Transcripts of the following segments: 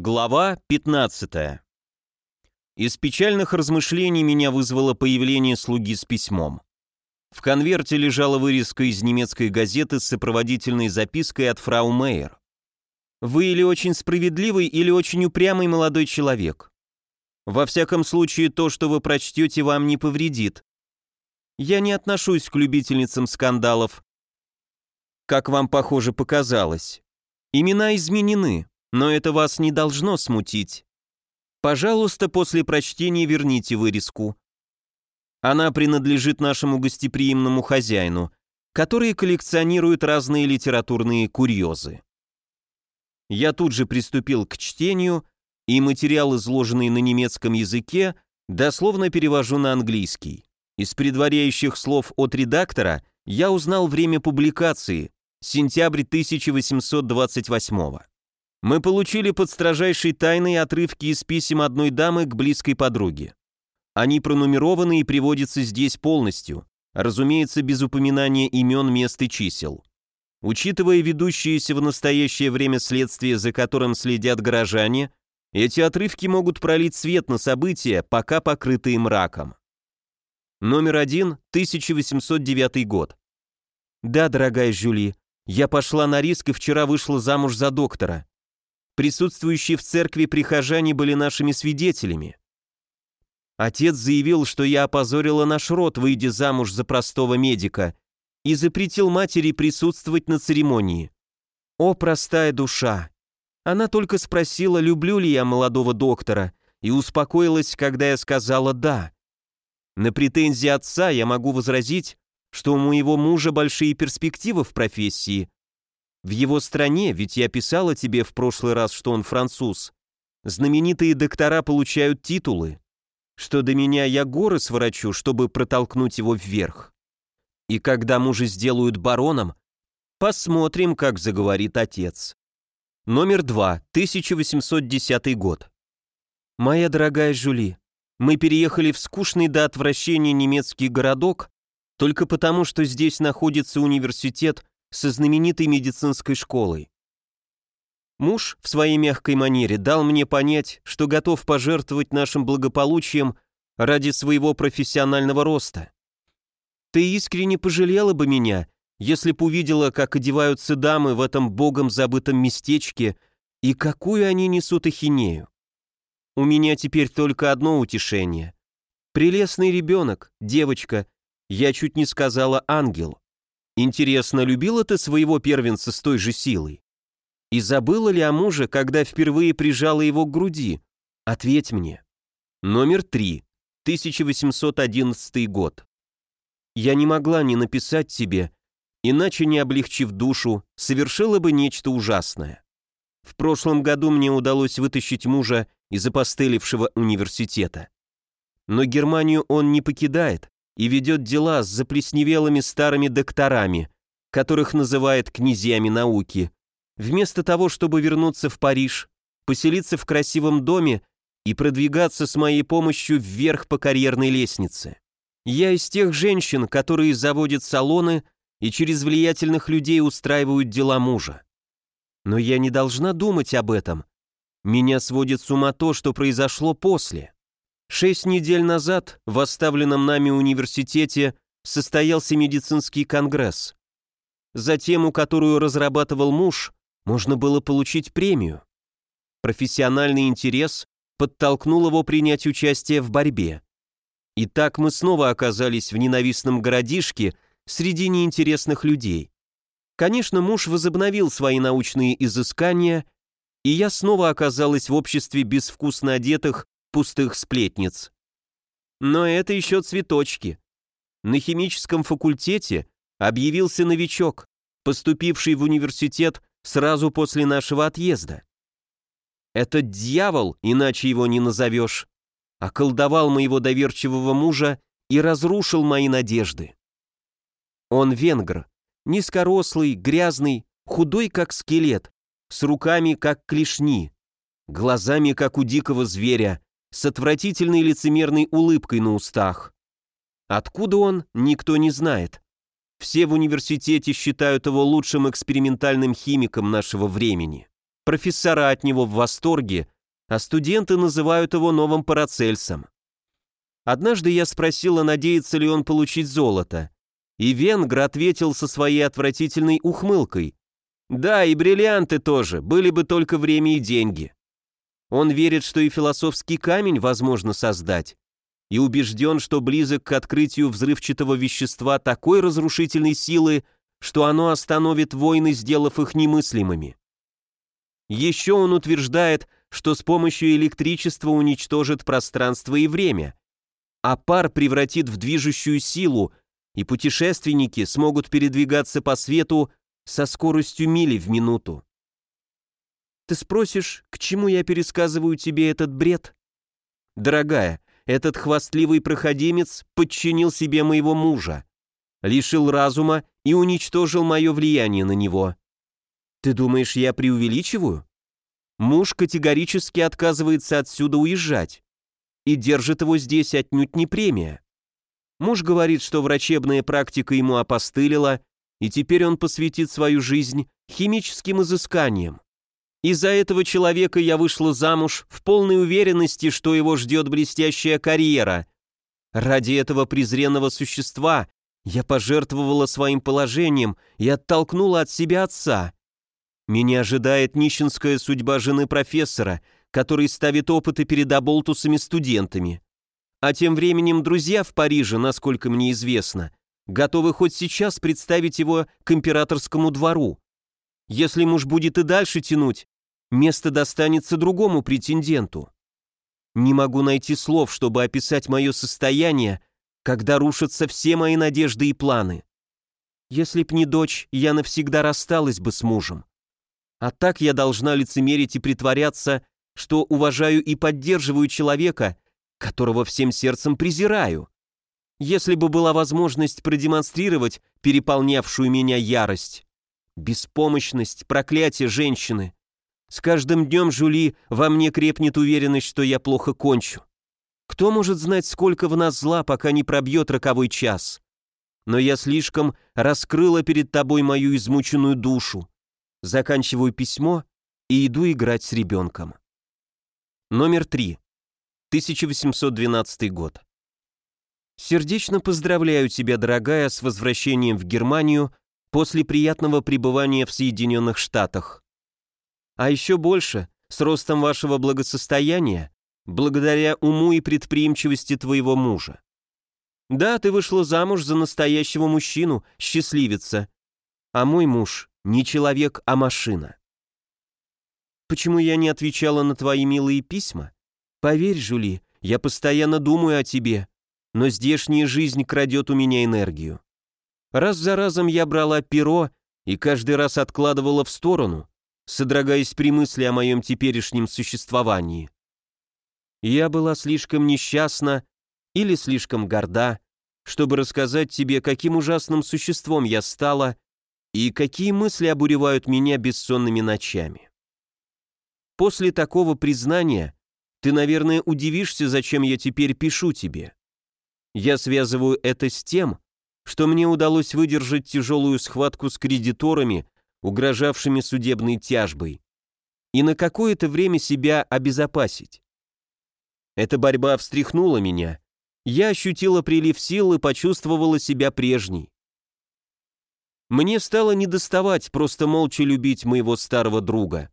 Глава 15. Из печальных размышлений меня вызвало появление слуги с письмом. В конверте лежала вырезка из немецкой газеты с сопроводительной запиской от фрау Мейер. «Вы или очень справедливый, или очень упрямый молодой человек. Во всяком случае, то, что вы прочтете, вам не повредит. Я не отношусь к любительницам скандалов, как вам, похоже, показалось. Имена изменены, но это вас не должно смутить. Пожалуйста, после прочтения верните вырезку. Она принадлежит нашему гостеприимному хозяину, который коллекционирует разные литературные курьезы. Я тут же приступил к чтению, и материал, изложенный на немецком языке, дословно перевожу на английский. Из предваряющих слов от редактора я узнал время публикации – сентябрь 1828 -го. Мы получили под строжайшей тайной отрывки из писем одной дамы к близкой подруге. Они пронумерованы и приводятся здесь полностью, разумеется, без упоминания имен, мест и чисел. Учитывая ведущиеся в настоящее время следствие, за которым следят горожане, эти отрывки могут пролить свет на события, пока покрытые мраком. Номер один, 1809 год. Да, дорогая Жюли, я пошла на риск и вчера вышла замуж за доктора. Присутствующие в церкви прихожане были нашими свидетелями. Отец заявил, что я опозорила наш род, выйдя замуж за простого медика, и запретил матери присутствовать на церемонии. О, простая душа! Она только спросила, люблю ли я молодого доктора, и успокоилась, когда я сказала «да». На претензии отца я могу возразить, что у моего мужа большие перспективы в профессии, в его стране, ведь я писала тебе в прошлый раз, что он француз, знаменитые доктора получают титулы. Что до меня, я горы сворачу, чтобы протолкнуть его вверх. И когда мужа сделают бароном, посмотрим, как заговорит отец. Номер два, 1810 год. Моя дорогая Жюли, мы переехали в скучный до отвращения немецкий городок только потому, что здесь находится университет со знаменитой медицинской школой. Муж в своей мягкой манере дал мне понять, что готов пожертвовать нашим благополучием ради своего профессионального роста. Ты искренне пожалела бы меня, если б увидела, как одеваются дамы в этом богом забытом местечке и какую они несут ахинею. У меня теперь только одно утешение. Прелестный ребенок, девочка, я чуть не сказала ангел. Интересно, любила ты своего первенца с той же силой? И забыла ли о муже, когда впервые прижала его к груди? Ответь мне. Номер три. 1811 год. Я не могла не написать тебе, иначе не облегчив душу, совершила бы нечто ужасное. В прошлом году мне удалось вытащить мужа из опостылевшего университета. Но Германию он не покидает, и ведет дела с заплесневелыми старыми докторами, которых называет князьями науки, вместо того, чтобы вернуться в Париж, поселиться в красивом доме и продвигаться с моей помощью вверх по карьерной лестнице. Я из тех женщин, которые заводят салоны и через влиятельных людей устраивают дела мужа. Но я не должна думать об этом. Меня сводит с ума то, что произошло после. Шесть недель назад в оставленном нами университете состоялся медицинский конгресс. За тему, которую разрабатывал муж, можно было получить премию. Профессиональный интерес подтолкнул его принять участие в борьбе. И так мы снова оказались в ненавистном городишке среди неинтересных людей. Конечно, муж возобновил свои научные изыскания, и я снова оказалась в обществе безвкусно одетых пустых сплетниц. Но это еще цветочки. На химическом факультете объявился новичок, поступивший в университет сразу после нашего отъезда. Этот дьявол, иначе его не назовешь, околдовал моего доверчивого мужа и разрушил мои надежды. Он венгр, низкорослый, грязный, худой как скелет, с руками как клешни, глазами как у дикого зверя, с отвратительной лицемерной улыбкой на устах. Откуда он, никто не знает. Все в университете считают его лучшим экспериментальным химиком нашего времени. Профессора от него в восторге, а студенты называют его новым Парацельсом. Однажды я спросила, надеется ли он получить золото, и Венгр ответил со своей отвратительной ухмылкой. «Да, и бриллианты тоже, были бы только время и деньги». Он верит, что и философский камень возможно создать, и убежден, что близок к открытию взрывчатого вещества такой разрушительной силы, что оно остановит войны, сделав их немыслимыми. Еще он утверждает, что с помощью электричества уничтожит пространство и время, а пар превратит в движущую силу, и путешественники смогут передвигаться по свету со скоростью мили в минуту. Ты спросишь, к чему я пересказываю тебе этот бред? Дорогая, этот хвастливый проходимец подчинил себе моего мужа, лишил разума и уничтожил мое влияние на него. Ты думаешь, я преувеличиваю? Муж категорически отказывается отсюда уезжать и держит его здесь отнюдь не премия. Муж говорит, что врачебная практика ему опостылила, и теперь он посвятит свою жизнь химическим изысканиям. Из-за этого человека я вышла замуж в полной уверенности, что его ждет блестящая карьера. Ради этого презренного существа я пожертвовала своим положением и оттолкнула от себя отца. Меня ожидает нищенская судьба жены профессора, который ставит опыты перед оболтусами студентами. А тем временем друзья в Париже, насколько мне известно, готовы хоть сейчас представить его к императорскому двору. Если муж будет и дальше тянуть, место достанется другому претенденту. Не могу найти слов, чтобы описать мое состояние, когда рушатся все мои надежды и планы. Если б не дочь, я навсегда рассталась бы с мужем. А так я должна лицемерить и притворяться, что уважаю и поддерживаю человека, которого всем сердцем презираю. Если бы была возможность продемонстрировать переполнявшую меня ярость, Беспомощность, проклятие женщины. С каждым днем, Жули, во мне крепнет уверенность, что я плохо кончу. Кто может знать, сколько в нас зла, пока не пробьет роковой час? Но я слишком раскрыла перед тобой мою измученную душу. Заканчиваю письмо и иду играть с ребенком. Номер три. 1812 год. Сердечно поздравляю тебя, дорогая, с возвращением в Германию после приятного пребывания в Соединенных Штатах. А еще больше, с ростом вашего благосостояния, благодаря уму и предприимчивости твоего мужа. Да, ты вышла замуж за настоящего мужчину, счастливица. А мой муж не человек, а машина. Почему я не отвечала на твои милые письма? Поверь, Жули, я постоянно думаю о тебе, но здешняя жизнь крадет у меня энергию. Раз за разом я брала перо и каждый раз откладывала в сторону, содрогаясь при мысли о моем теперешнем существовании. Я была слишком несчастна или слишком горда, чтобы рассказать тебе, каким ужасным существом я стала и какие мысли обуревают меня бессонными ночами. После такого признания ты, наверное, удивишься, зачем я теперь пишу тебе. Я связываю это с тем, что мне удалось выдержать тяжелую схватку с кредиторами, угрожавшими судебной тяжбой, и на какое-то время себя обезопасить. Эта борьба встряхнула меня. Я ощутила прилив сил и почувствовала себя прежней. Мне стало недоставать просто молча любить моего старого друга.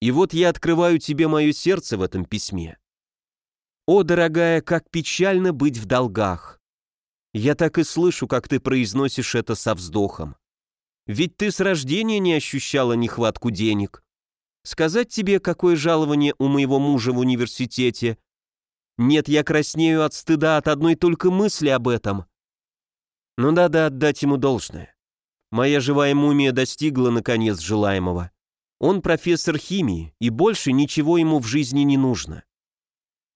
И вот я открываю тебе мое сердце в этом письме. О, дорогая, как печально быть в долгах. Я так и слышу, как ты произносишь это со вздохом. Ведь ты с рождения не ощущала нехватку денег. Сказать тебе, какое жалование у моего мужа в университете? Нет, я краснею от стыда от одной только мысли об этом. Ну надо отдать ему должное. Моя живая мумия достигла, наконец, желаемого. Он профессор химии, и больше ничего ему в жизни не нужно.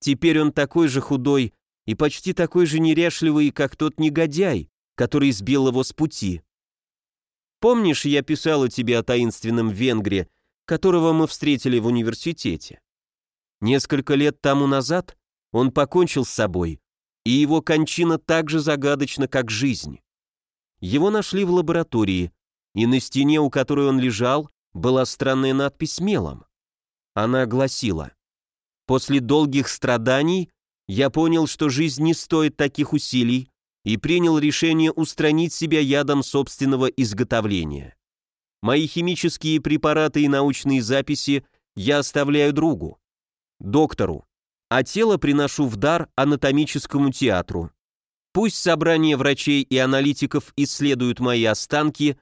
Теперь он такой же худой, и почти такой же неряшливый, как тот негодяй, который сбил его с пути. Помнишь, я писала тебе о таинственном венгре, которого мы встретили в университете? Несколько лет тому назад он покончил с собой, и его кончина так же загадочна, как жизнь. Его нашли в лаборатории, и на стене, у которой он лежал, была странная надпись мелом. Она гласила, «После долгих страданий я понял, что жизнь не стоит таких усилий, и принял решение устранить себя ядом собственного изготовления. Мои химические препараты и научные записи я оставляю другу, доктору, а тело приношу в дар анатомическому театру. Пусть собрание врачей и аналитиков исследуют мои останки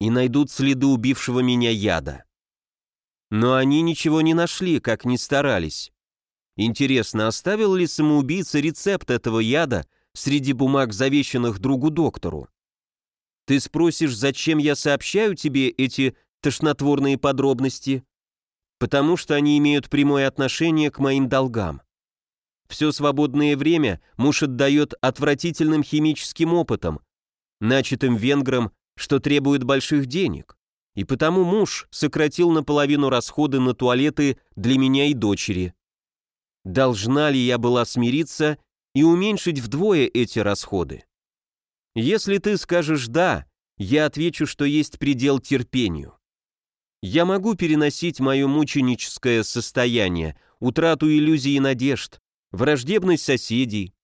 и найдут следы убившего меня яда. Но они ничего не нашли, как ни старались. Интересно, оставил ли самоубийца рецепт этого яда среди бумаг, завещанных другу доктору? Ты спросишь, зачем я сообщаю тебе эти тошнотворные подробности? Потому что они имеют прямое отношение к моим долгам. Все свободное время муж отдает отвратительным химическим опытам, начатым венгром, что требует больших денег. И потому муж сократил наполовину расходы на туалеты для меня и дочери. Должна ли я была смириться и уменьшить вдвое эти расходы? Если ты скажешь «да», я отвечу, что есть предел терпению. Я могу переносить мое мученическое состояние, утрату иллюзий и надежд, враждебность соседей,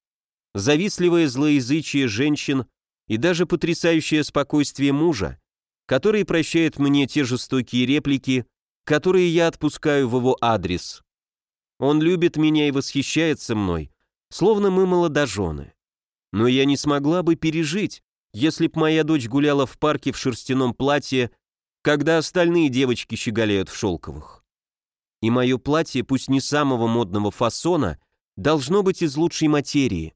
завистливое злоязычие женщин и даже потрясающее спокойствие мужа, который прощает мне те жестокие реплики, которые я отпускаю в его адрес. Он любит меня и восхищается мной, словно мы молодожены. Но я не смогла бы пережить, если б моя дочь гуляла в парке в шерстяном платье, когда остальные девочки щеголяют в шелковых. И мое платье, пусть не самого модного фасона, должно быть из лучшей материи.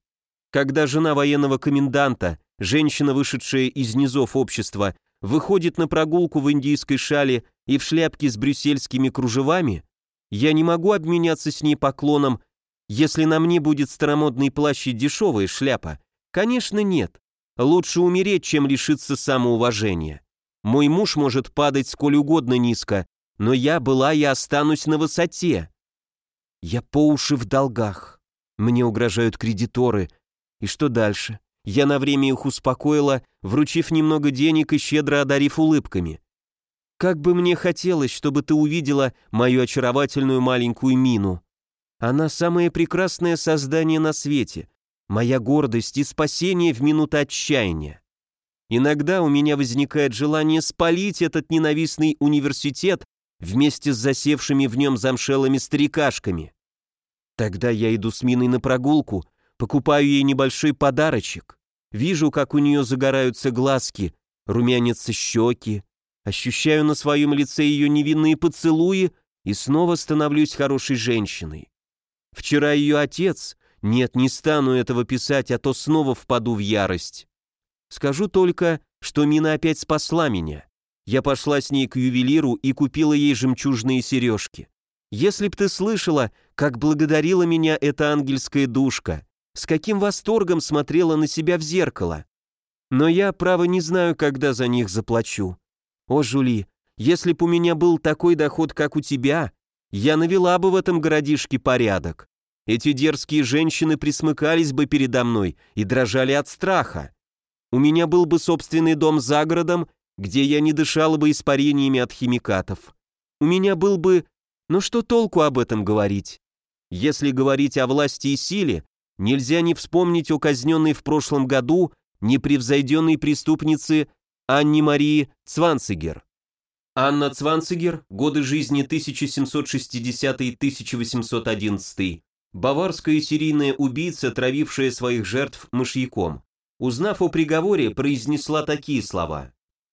Когда жена военного коменданта, женщина, вышедшая из низов общества, выходит на прогулку в индийской шале и в шляпке с брюссельскими кружевами, я не могу обменяться с ней поклоном, если на мне будет старомодный плащ и дешевая шляпа. Конечно, нет. Лучше умереть, чем лишиться самоуважения. Мой муж может падать сколь угодно низко, но я была и останусь на высоте. Я по уши в долгах. Мне угрожают кредиторы. И что дальше? Я на время их успокоила, вручив немного денег и щедро одарив улыбками. Как бы мне хотелось, чтобы ты увидела мою очаровательную маленькую мину. Она самое прекрасное создание на свете, моя гордость и спасение в минуты отчаяния. Иногда у меня возникает желание спалить этот ненавистный университет вместе с засевшими в нем замшелыми старикашками. Тогда я иду с Миной на прогулку, покупаю ей небольшой подарочек, вижу, как у нее загораются глазки, румянятся щеки, ощущаю на своем лице ее невинные поцелуи и снова становлюсь хорошей женщиной. Вчера ее отец, нет, не стану этого писать, а то снова впаду в ярость. Скажу только, что Мина опять спасла меня. Я пошла с ней к ювелиру и купила ей жемчужные сережки. Если б ты слышала, как благодарила меня эта ангельская душка, с каким восторгом смотрела на себя в зеркало. Но я, право, не знаю, когда за них заплачу. О, Жули, если б у меня был такой доход, как у тебя, я навела бы в этом городишке порядок. Эти дерзкие женщины присмыкались бы передо мной и дрожали от страха. У меня был бы собственный дом за городом, где я не дышала бы испарениями от химикатов. У меня был бы... Но что толку об этом говорить? Если говорить о власти и силе, нельзя не вспомнить о казненной в прошлом году непревзойденной преступнице Анне Марии Цванцигер. Анна Цванцигер, годы жизни 1760-1811, баварская серийная убийца, травившая своих жертв мышьяком. Узнав о приговоре, произнесла такие слова.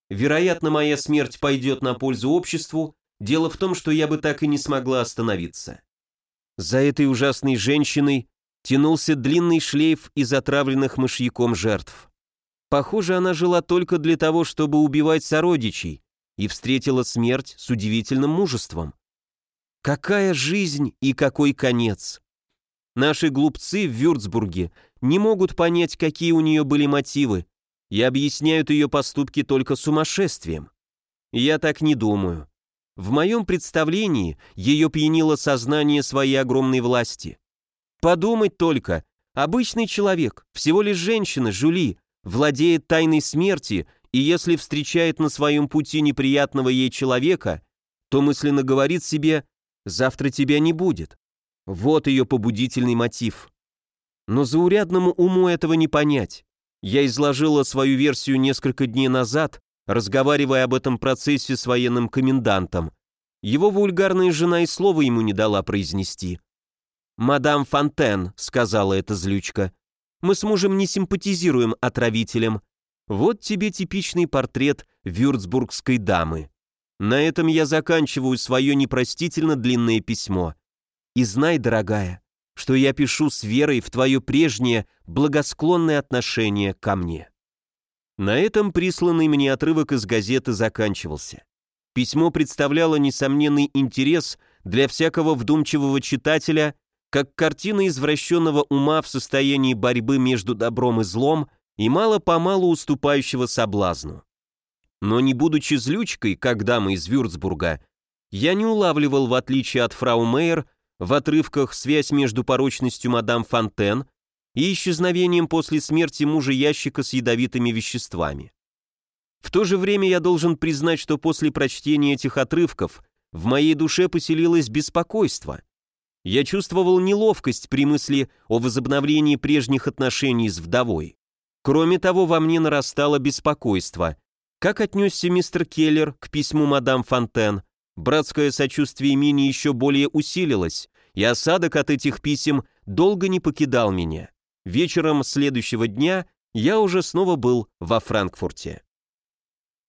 «Вероятно, моя смерть пойдет на пользу обществу, дело в том, что я бы так и не смогла остановиться». За этой ужасной женщиной тянулся длинный шлейф из отравленных мышьяком жертв. Похоже, она жила только для того, чтобы убивать сородичей, и встретила смерть с удивительным мужеством. Какая жизнь и какой конец! Наши глупцы в Вюрцбурге не могут понять, какие у нее были мотивы, и объясняют ее поступки только сумасшествием. Я так не думаю. В моем представлении ее пьянило сознание своей огромной власти. Подумать только, обычный человек, всего лишь женщина, Жули, владеет тайной смерти, и если встречает на своем пути неприятного ей человека, то мысленно говорит себе Завтра тебя не будет. Вот ее побудительный мотив. Но заурядному уму этого не понять. Я изложила свою версию несколько дней назад, разговаривая об этом процессе с военным комендантом. Его вульгарная жена и слова ему не дала произнести. «Мадам Фонтен», — сказала эта злючка, — «мы с мужем не симпатизируем отравителям. Вот тебе типичный портрет вюрцбургской дамы. На этом я заканчиваю свое непростительно длинное письмо. И знай, дорогая, что я пишу с верой в твое прежнее благосклонное отношение ко мне». На этом присланный мне отрывок из газеты заканчивался. Письмо представляло несомненный интерес для всякого вдумчивого читателя, как картина извращенного ума в состоянии борьбы между добром и злом и мало-помалу уступающего соблазну. Но не будучи злючкой, как дама из Вюрцбурга, я не улавливал, в отличие от фрау Мейер, в отрывках связь между порочностью мадам Фонтен и исчезновением после смерти мужа ящика с ядовитыми веществами. В то же время я должен признать, что после прочтения этих отрывков в моей душе поселилось беспокойство. Я чувствовал неловкость при мысли о возобновлении прежних отношений с вдовой. Кроме того, во мне нарастало беспокойство. Как отнесся мистер Келлер к письму мадам Фонтен? Братское сочувствие Мини еще более усилилось, и осадок от этих писем долго не покидал меня. Вечером следующего дня я уже снова был во Франкфурте.